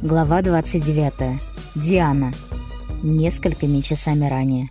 Глава 29. Диана. Несколькими часами ранее.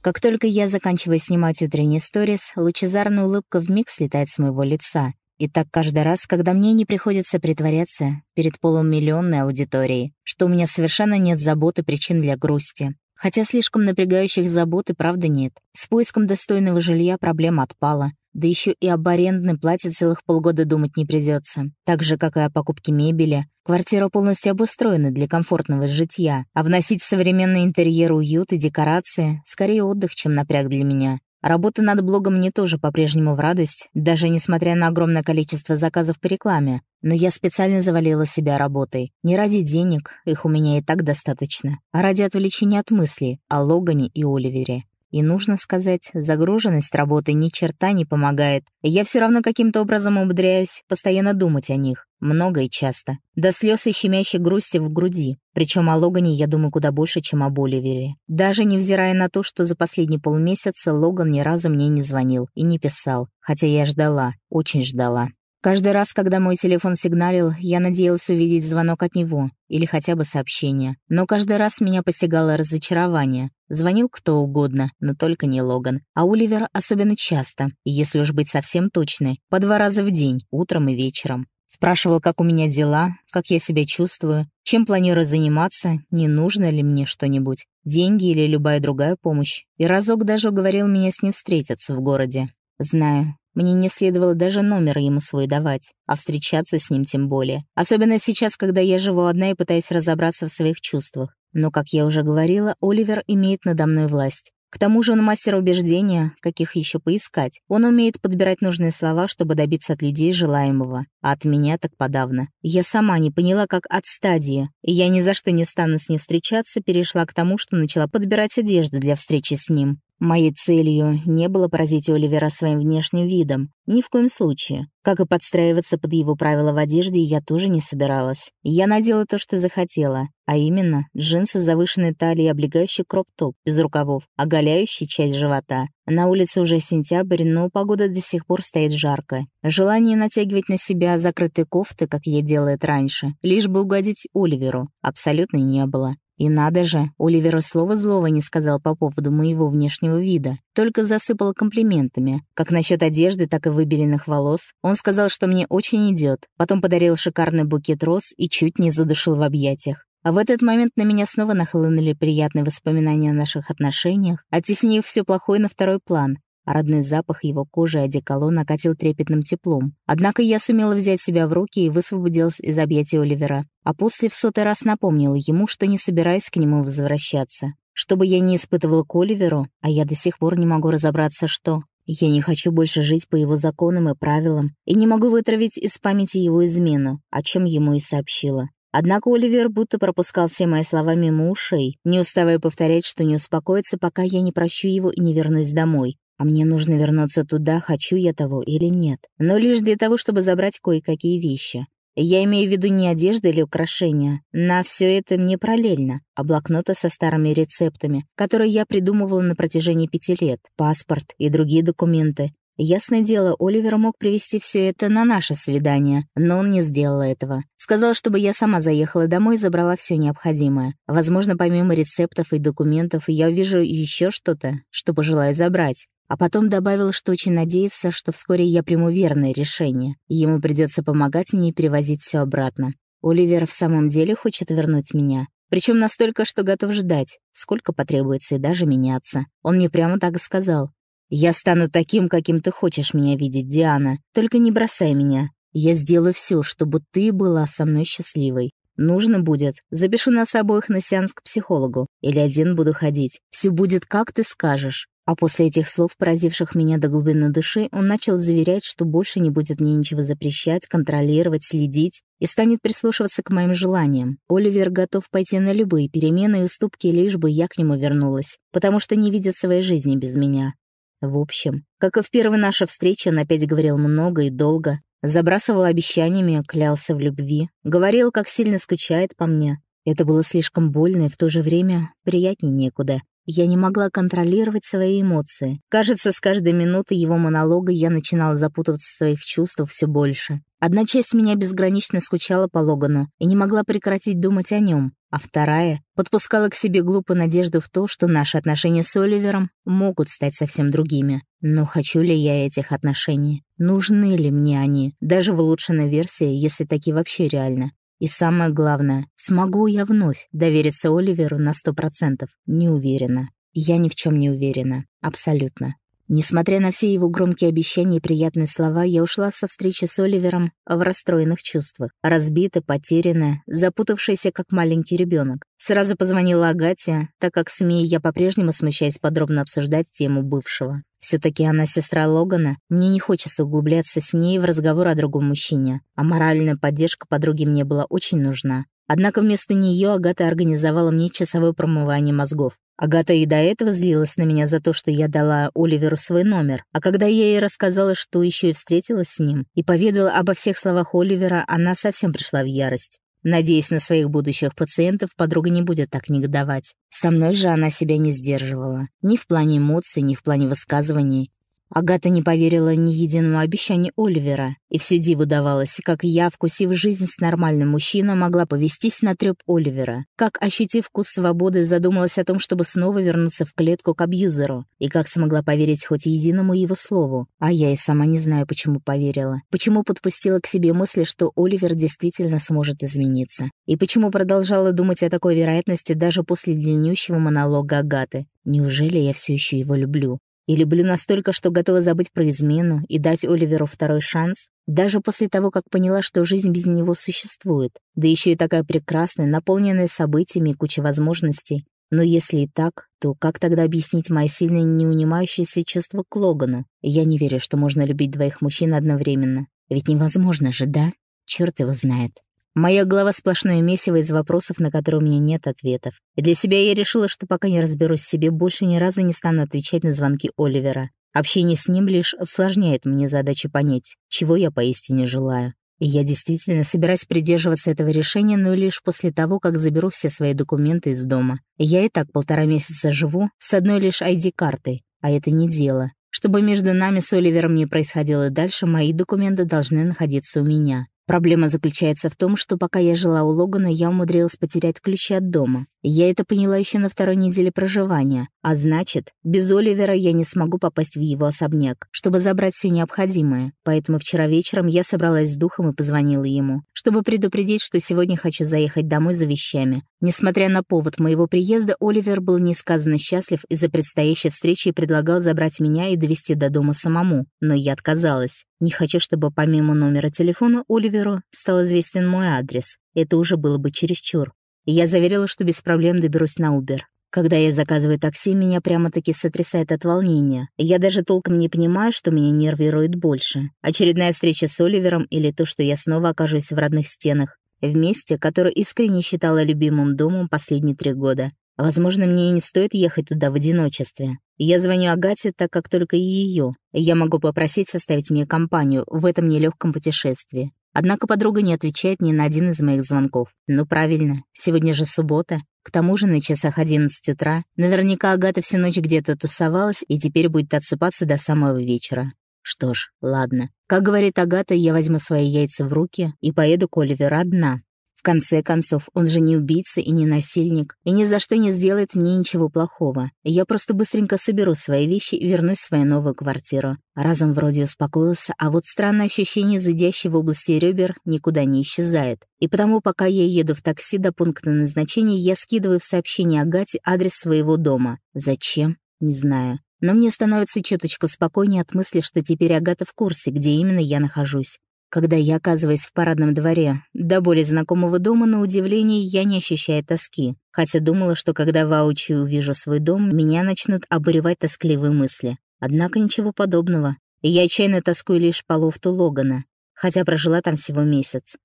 Как только я заканчиваю снимать утренний сторис, лучезарная улыбка вмиг слетает с моего лица. И так каждый раз, когда мне не приходится притворяться перед полумиллионной аудиторией, что у меня совершенно нет забот и причин для грусти. Хотя слишком напрягающих забот и правда нет. С поиском достойного жилья проблема отпала. Да еще и об арендной плате целых полгода думать не придется. Так же, как и о покупке мебели. Квартира полностью обустроена для комфортного житья, а вносить современный интерьер уют и декорации — скорее отдых, чем напряг для меня. Работа над блогом мне тоже по-прежнему в радость, даже несмотря на огромное количество заказов по рекламе. Но я специально завалила себя работой. Не ради денег, их у меня и так достаточно, а ради отвлечения от мыслей о Логане и Оливере. И нужно сказать, загруженность работы ни черта не помогает. Я все равно каким-то образом умудряюсь постоянно думать о них. Много и часто. До слез и щемящей грусти в груди. Причем о Логане я думаю куда больше, чем об Оливере. Даже невзирая на то, что за последние полмесяца Логан ни разу мне не звонил и не писал. Хотя я ждала, очень ждала. Каждый раз, когда мой телефон сигналил, я надеялась увидеть звонок от него или хотя бы сообщение. Но каждый раз меня постигало разочарование. Звонил кто угодно, но только не Логан. А Оливер особенно часто, и если уж быть совсем точной, по два раза в день, утром и вечером. Спрашивал, как у меня дела, как я себя чувствую, чем планирую заниматься, не нужно ли мне что-нибудь, деньги или любая другая помощь. И разок даже уговорил меня с ним встретиться в городе. Знаю, мне не следовало даже номер ему свой давать, а встречаться с ним тем более. Особенно сейчас, когда я живу одна и пытаюсь разобраться в своих чувствах. Но, как я уже говорила, Оливер имеет надо мной власть. К тому же он мастер убеждения, каких еще поискать. Он умеет подбирать нужные слова, чтобы добиться от людей желаемого. А от меня так подавно. Я сама не поняла, как от стадии. И я ни за что не стану с ним встречаться, перешла к тому, что начала подбирать одежду для встречи с ним. Моей целью не было поразить Оливера своим внешним видом, ни в коем случае. Как и подстраиваться под его правила в одежде, я тоже не собиралась. Я надела то, что захотела, а именно джинсы с завышенной талией, облегающий кроп-топ без рукавов, оголяющий часть живота. На улице уже сентябрь, но погода до сих пор стоит жарко. Желание натягивать на себя закрытые кофты, как я делала это раньше, лишь бы угодить Оливеру, абсолютно не было. И надо же, Оливер слова злого не сказал по поводу моего внешнего вида, только засыпал комплиментами, как насчет одежды, так и выбеленных волос. Он сказал, что мне очень идет, потом подарил шикарный букет роз и чуть не задушил в объятиях. А в этот момент на меня снова нахлынули приятные воспоминания о наших отношениях, оттеснив все плохое на второй план, родной запах его кожи и одеколон накатил трепетным теплом. Однако я сумела взять себя в руки и высвободилась из объятий Оливера, а после в сотый раз напомнила ему, что не собираюсь к нему возвращаться. Чтобы я не испытывала к Оливеру, а я до сих пор не могу разобраться, что... Я не хочу больше жить по его законам и правилам, и не могу вытравить из памяти его измену, о чем ему и сообщила. Однако Оливер будто пропускал все мои слова мимо ушей, не уставая повторять, что не успокоится, пока я не прощу его и не вернусь домой. А мне нужно вернуться туда, хочу я того или нет. Но лишь для того, чтобы забрать кое-какие вещи. Я имею в виду не одежду или украшения. На все это мне параллельно. А блокноты со старыми рецептами, которые я придумывала на протяжении пяти лет. Паспорт и другие документы. Ясное дело, Оливер мог привезти все это на наше свидание, но он не сделал этого. Сказал, чтобы я сама заехала домой и забрала все необходимое. Возможно, помимо рецептов и документов, я увижу еще что-то, что пожелаю забрать. А потом добавил, что очень надеется, что вскоре я приму верное решение, и ему придется помогать мне перевозить все обратно. Оливер в самом деле хочет вернуть меня. Причем настолько, что готов ждать, сколько потребуется, и даже меняться. Он мне прямо так и сказал. «Я стану таким, каким ты хочешь меня видеть, Диана. Только не бросай меня. Я сделаю все, чтобы ты была со мной счастливой. Нужно будет, запишу нас обоих на сеанс к психологу. Или один буду ходить. Все будет, как ты скажешь. А после этих слов, поразивших меня до глубины души, он начал заверять, что больше не будет мне ничего запрещать, контролировать, следить и станет прислушиваться к моим желаниям. Оливер готов пойти на любые перемены и уступки, лишь бы я к нему вернулась, потому что не видит своей жизни без меня. В общем, как и в первой нашей встрече, он опять говорил много и долго, забрасывал обещаниями, клялся в любви, говорил, как сильно скучает по мне. Это было слишком больно и в то же время приятнее некуда. Я не могла контролировать свои эмоции. Кажется, с каждой минуты его монолога я начинала запутываться в своих чувствах все больше. Одна часть меня безгранично скучала по Логану и не могла прекратить думать о нем, а вторая подпускала к себе глупую надежду в то, что наши отношения с Оливером могут стать совсем другими. Но хочу ли я этих отношений? Нужны ли мне они, даже в улучшенной версии, если такие вообще реально? И самое главное, смогу я вновь довериться Оливеру на сто процентов? Не уверена. Я ни в чем не уверена. Абсолютно. Несмотря на все его громкие обещания и приятные слова, я ушла со встречи с Оливером в расстроенных чувствах. Разбитая, потерянная, запутавшаяся, как маленький ребенок. Сразу позвонила Агате, так как с я по-прежнему смущаюсь подробно обсуждать тему бывшего. Все таки она сестра Логана, мне не хочется углубляться с ней в разговор о другом мужчине, а моральная поддержка подруги мне была очень нужна. Однако вместо нее Агата организовала мне часовое промывание мозгов. Агата и до этого злилась на меня за то, что я дала Оливеру свой номер, а когда я ей рассказала, что еще и встретилась с ним, и поведала обо всех словах Оливера, она совсем пришла в ярость. Надеясь на своих будущих пациентов, подруга не будет так негодовать. Со мной же она себя не сдерживала. Ни в плане эмоций, ни в плане высказываний. Агата не поверила ни единому обещанию Оливера, и всю диву давалось, как я, вкусив жизнь с нормальным мужчиной, могла повестись на трёп Оливера, как, ощутив вкус свободы, задумалась о том, чтобы снова вернуться в клетку к абьюзеру, и как смогла поверить хоть единому его слову. А я и сама не знаю, почему поверила. Почему подпустила к себе мысли, что Оливер действительно сможет измениться. И почему продолжала думать о такой вероятности даже после длиннющего монолога Агаты. Неужели я все еще его люблю? И люблю настолько, что готова забыть про измену и дать Оливеру второй шанс, даже после того, как поняла, что жизнь без него существует, да еще и такая прекрасная, наполненная событиями и кучей возможностей. Но если и так, то как тогда объяснить мои сильные неунимающиеся чувства к Логану? Я не верю, что можно любить двоих мужчин одновременно. Ведь невозможно же, да? Черт его знает. Моя голова сплошное месиво из вопросов, на которые у меня нет ответов. И для себя я решила, что пока не разберусь в себе, больше ни разу не стану отвечать на звонки Оливера. Общение с ним лишь усложняет мне задачу понять, чего я поистине желаю. И я действительно собираюсь придерживаться этого решения, но лишь после того, как заберу все свои документы из дома. Я и так полтора месяца живу с одной лишь ID-картой, а это не дело. Чтобы между нами с Оливером не происходило дальше, мои документы должны находиться у меня. Проблема заключается в том, что пока я жила у Логана, я умудрилась потерять ключи от дома. Я это поняла еще на второй неделе проживания. А значит, без Оливера я не смогу попасть в его особняк, чтобы забрать все необходимое. Поэтому вчера вечером я собралась с духом и позвонила ему, чтобы предупредить, что сегодня хочу заехать домой за вещами. Несмотря на повод моего приезда, Оливер был несказанно счастлив из-за предстоящей встречи и предлагал забрать меня и довести до дома самому. Но я отказалась. Не хочу, чтобы помимо номера телефона Оливеру стал известен мой адрес. Это уже было бы чересчур. Я заверила, что без проблем доберусь на Uber. Когда я заказываю такси, меня прямо-таки сотрясает от волнения. Я даже толком не понимаю, что меня нервирует больше. Очередная встреча с Оливером или то, что я снова окажусь в родных стенах. В месте, которое искренне считала любимым домом последние три года. Возможно, мне и не стоит ехать туда в одиночестве. Я звоню Агате, так как только ее. Я могу попросить составить мне компанию в этом нелегком путешествии. Однако подруга не отвечает ни на один из моих звонков. Ну правильно, сегодня же суббота. К тому же на часах 11 утра. Наверняка Агата всю ночь где-то тусовалась и теперь будет отсыпаться до самого вечера. Что ж, ладно. Как говорит Агата, я возьму свои яйца в руки и поеду к Оливеру одна конце концов, он же не убийца и не насильник, и ни за что не сделает мне ничего плохого. Я просто быстренько соберу свои вещи и вернусь в свою новую квартиру. Разум вроде успокоился, а вот странное ощущение, зудящее в области ребер, никуда не исчезает. И потому, пока я еду в такси до пункта назначения, я скидываю в сообщение Агате адрес своего дома. Зачем? Не знаю. Но мне становится чуточку спокойнее от мысли, что теперь Агата в курсе, где именно я нахожусь. Когда я оказываюсь в парадном дворе, до более знакомого дома, на удивление, я не ощущаю тоски. Хотя думала, что когда воочию увижу свой дом, меня начнут обуревать тоскливые мысли. Однако ничего подобного. Я отчаянно тоскую лишь по лофту Логана, хотя прожила там всего месяц.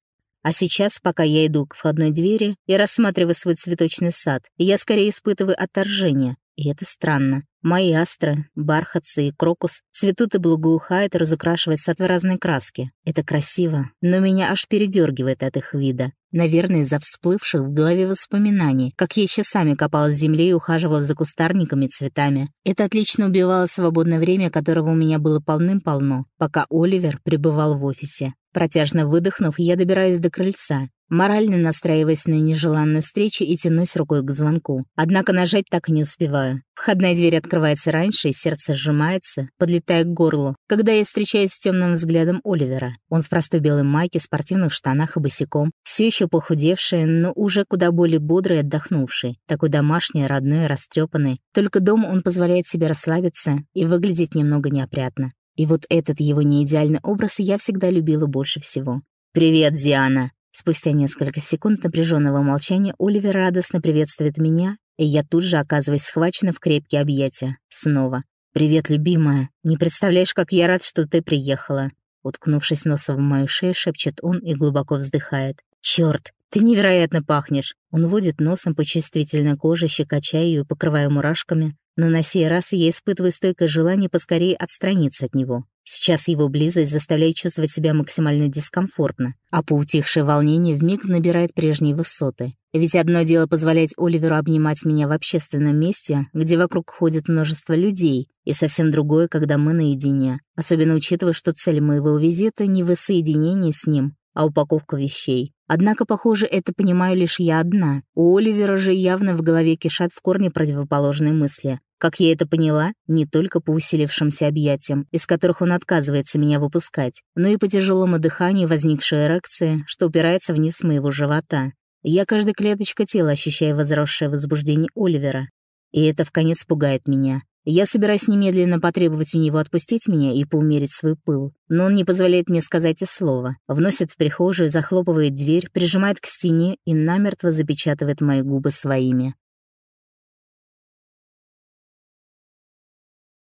А сейчас, пока я иду к входной двери и рассматриваю свой цветочный сад, я скорее испытываю отторжение. И это странно. Мои астры, бархатцы и крокус цветут и благоухают, разукрашивая сад в разные краски. Это красиво, но меня аж передергивает от их вида. Наверное, из-за всплывших в голове воспоминаний, как я часами копалась в земле и ухаживала за кустарниками и цветами. Это отлично убивало свободное время, которого у меня было полным-полно, пока Оливер пребывал в офисе. Протяжно выдохнув, я добираюсь до крыльца, морально настраиваясь на нежеланную встречу и тянусь рукой к звонку. Однако нажать так и не успеваю. Входная дверь открывается раньше, и сердце сжимается, подлетая к горлу, когда я встречаюсь с темным взглядом Оливера. Он в простой белой майке, спортивных штанах и босиком, все еще похудевший, но уже куда более бодрый и отдохнувший, такой домашний, родной, растрепанный. Только дома он позволяет себе расслабиться и выглядеть немного неопрятно. И вот этот его неидеальный образ я всегда любила больше всего. «Привет, Диана!» Спустя несколько секунд напряженного молчания Оливер радостно приветствует меня, и я тут же оказываюсь схвачена в крепкие объятия. Снова. «Привет, любимая. Не представляешь, как я рад, что ты приехала». Уткнувшись носом в мою шею, шепчет он и глубоко вздыхает. «Чёрт, ты невероятно пахнешь!» Он водит носом по чувствительной коже, щекоча ее, покрывая мурашками. Но на сей раз я испытываю стойкое желание поскорее отстраниться от него. Сейчас его близость заставляет чувствовать себя максимально дискомфортно, а поутихшее волнение вмиг набирает прежние высоты. Ведь одно дело позволять Оливеру обнимать меня в общественном месте, где вокруг ходит множество людей, и совсем другое, когда мы наедине, особенно учитывая, что цель моего визита не воссоединение с ним, а упаковка вещей. Однако, похоже, это понимаю лишь я одна. У Оливера же явно в голове кишат в корне противоположные мысли. Как я это поняла, не только по усилившимся объятиям, из которых он отказывается меня выпускать, но и по тяжелому дыханию возникшей эрекции, что упирается вниз моего живота. Я каждой клеточкой тела ощущаю возросшее возбуждение Оливера. И это в конец пугает меня. Я собираюсь немедленно потребовать у него отпустить меня и поумерить свой пыл, но он не позволяет мне сказать и слова. Вносит в прихожую, захлопывает дверь, прижимает к стене и намертво запечатывает мои губы своими.